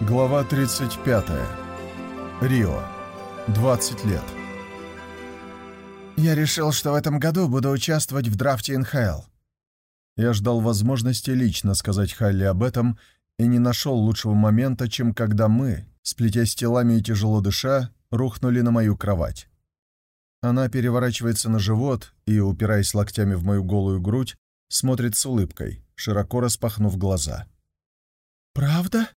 Глава 35. Рио. 20 лет. Я решил, что в этом году буду участвовать в драфте НХЛ. Я ждал возможности лично сказать Халли об этом и не нашел лучшего момента, чем когда мы, сплетясь телами и тяжело дыша, рухнули на мою кровать. Она переворачивается на живот и, упираясь локтями в мою голую грудь, смотрит с улыбкой, широко распахнув глаза. «Правда?»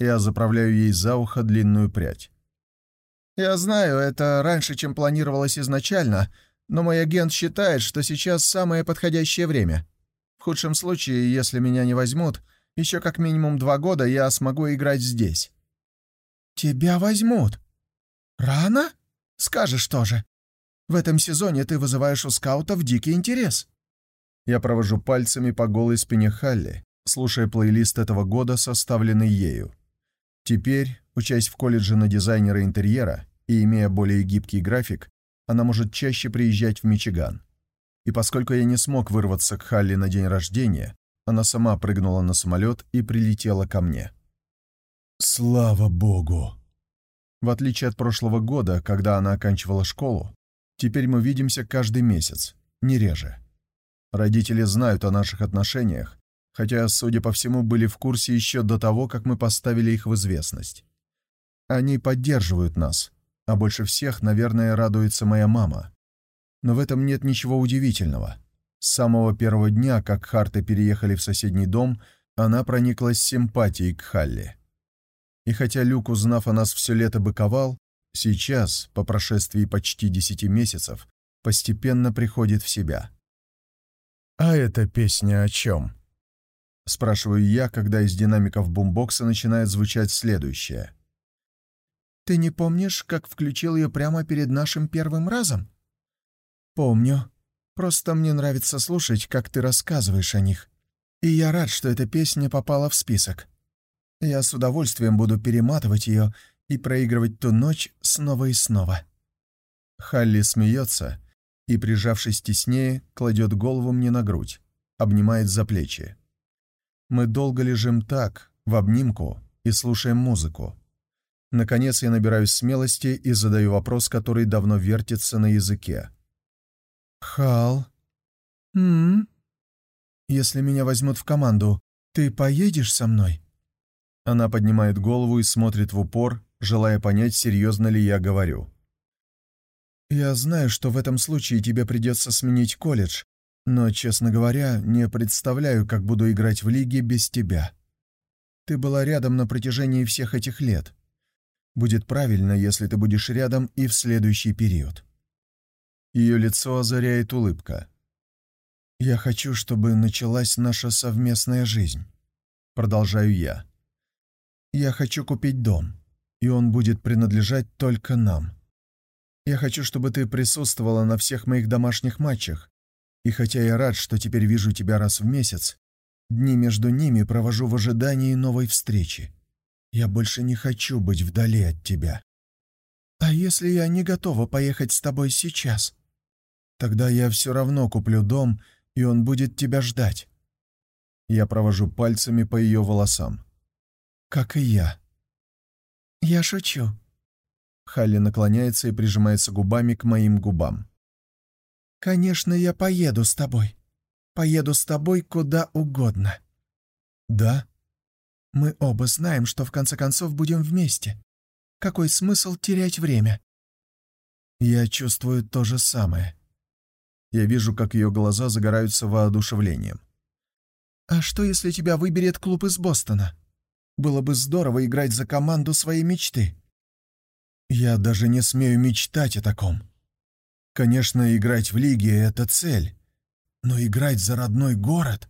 Я заправляю ей за ухо длинную прядь. «Я знаю, это раньше, чем планировалось изначально, но мой агент считает, что сейчас самое подходящее время. В худшем случае, если меня не возьмут, еще как минимум два года я смогу играть здесь». «Тебя возьмут? Рано? Скажешь тоже. В этом сезоне ты вызываешь у скаутов дикий интерес». Я провожу пальцами по голой спине Халли, слушая плейлист этого года, составленный ею. Теперь, учась в колледже на дизайнера интерьера и имея более гибкий график, она может чаще приезжать в Мичиган. И поскольку я не смог вырваться к Халли на день рождения, она сама прыгнула на самолет и прилетела ко мне. Слава богу! В отличие от прошлого года, когда она оканчивала школу, теперь мы видимся каждый месяц, не реже. Родители знают о наших отношениях, хотя, судя по всему, были в курсе еще до того, как мы поставили их в известность. Они поддерживают нас, а больше всех, наверное, радуется моя мама. Но в этом нет ничего удивительного. С самого первого дня, как Харты переехали в соседний дом, она прониклась симпатией к Халли. И хотя Люк, узнав о нас все лето быковал, сейчас, по прошествии почти десяти месяцев, постепенно приходит в себя. «А эта песня о чем?» Спрашиваю я, когда из динамиков бумбокса начинает звучать следующее. «Ты не помнишь, как включил ее прямо перед нашим первым разом?» «Помню. Просто мне нравится слушать, как ты рассказываешь о них. И я рад, что эта песня попала в список. Я с удовольствием буду перематывать ее и проигрывать ту ночь снова и снова». Халли смеется и, прижавшись теснее, кладет голову мне на грудь, обнимает за плечи. Мы долго лежим так, в обнимку, и слушаем музыку. Наконец я набираюсь смелости и задаю вопрос, который давно вертится на языке. «Хал?» «М? «Если меня возьмут в команду, ты поедешь со мной?» Она поднимает голову и смотрит в упор, желая понять, серьезно ли я говорю. «Я знаю, что в этом случае тебе придется сменить колледж, но, честно говоря, не представляю, как буду играть в лиге без тебя. Ты была рядом на протяжении всех этих лет. Будет правильно, если ты будешь рядом и в следующий период». Ее лицо озаряет улыбка. «Я хочу, чтобы началась наша совместная жизнь», — продолжаю я. «Я хочу купить дом, и он будет принадлежать только нам. Я хочу, чтобы ты присутствовала на всех моих домашних матчах, и хотя я рад, что теперь вижу тебя раз в месяц, дни между ними провожу в ожидании новой встречи. Я больше не хочу быть вдали от тебя. А если я не готова поехать с тобой сейчас? Тогда я все равно куплю дом, и он будет тебя ждать. Я провожу пальцами по ее волосам. Как и я. Я шучу. Халли наклоняется и прижимается губами к моим губам. «Конечно, я поеду с тобой. Поеду с тобой куда угодно». «Да?» «Мы оба знаем, что в конце концов будем вместе. Какой смысл терять время?» «Я чувствую то же самое». Я вижу, как ее глаза загораются воодушевлением. «А что, если тебя выберет клуб из Бостона? Было бы здорово играть за команду своей мечты». «Я даже не смею мечтать о таком», Конечно, играть в лиге — это цель, но играть за родной город...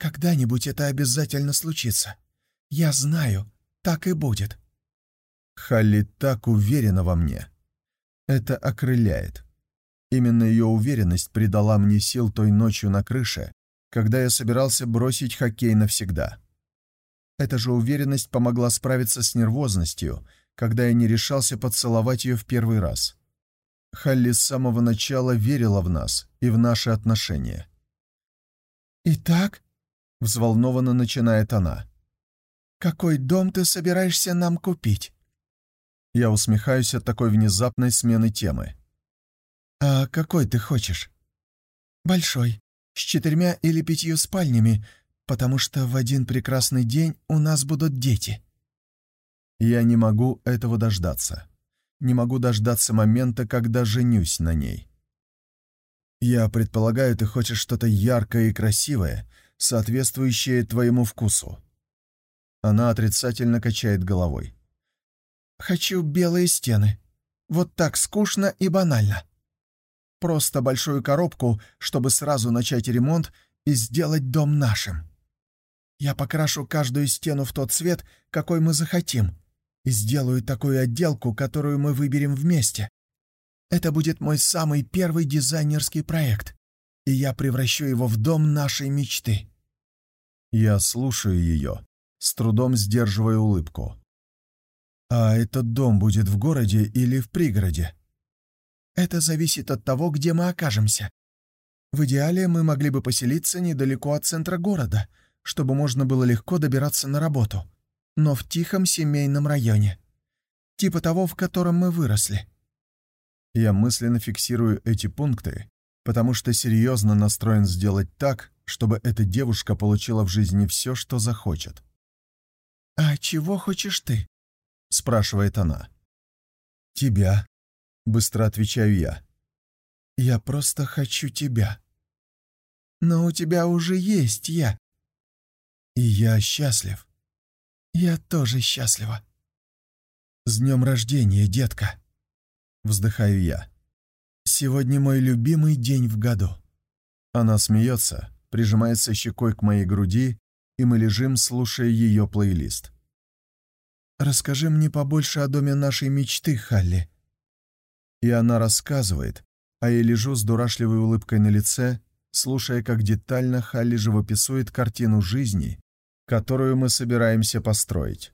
Когда-нибудь это обязательно случится. Я знаю, так и будет. Халли так уверена во мне. Это окрыляет. Именно ее уверенность придала мне сил той ночью на крыше, когда я собирался бросить хоккей навсегда. Эта же уверенность помогла справиться с нервозностью, когда я не решался поцеловать ее в первый раз. Халли с самого начала верила в нас и в наши отношения. «Итак?» — взволнованно начинает она. «Какой дом ты собираешься нам купить?» Я усмехаюсь от такой внезапной смены темы. «А какой ты хочешь?» «Большой, с четырьмя или пятью спальнями, потому что в один прекрасный день у нас будут дети». Я не могу этого дождаться. Не могу дождаться момента, когда женюсь на ней. Я предполагаю, ты хочешь что-то яркое и красивое, соответствующее твоему вкусу. Она отрицательно качает головой. «Хочу белые стены. Вот так скучно и банально. Просто большую коробку, чтобы сразу начать ремонт и сделать дом нашим. Я покрашу каждую стену в тот цвет, какой мы захотим, сделаю такую отделку, которую мы выберем вместе. Это будет мой самый первый дизайнерский проект, и я превращу его в дом нашей мечты». Я слушаю ее, с трудом сдерживая улыбку. «А этот дом будет в городе или в пригороде?» «Это зависит от того, где мы окажемся. В идеале мы могли бы поселиться недалеко от центра города, чтобы можно было легко добираться на работу, но в тихом семейном районе. Типа того, в котором мы выросли». Я мысленно фиксирую эти пункты, потому что серьезно настроен сделать так, чтобы эта девушка получила в жизни все, что захочет. «А чего хочешь ты?» — спрашивает она. «Тебя», — быстро отвечаю я. «Я просто хочу тебя. Но у тебя уже есть я. И я счастлив. Я тоже счастлива. С днем рождения, детка!» Вздыхаю я. «Сегодня мой любимый день в году». Она смеется, прижимается щекой к моей груди и мы лежим, слушая ее плейлист. «Расскажи мне побольше о доме нашей мечты, Халли». И она рассказывает, а я лежу с дурашливой улыбкой на лице, слушая, как детально Халли живописует картину жизни, которую мы собираемся построить.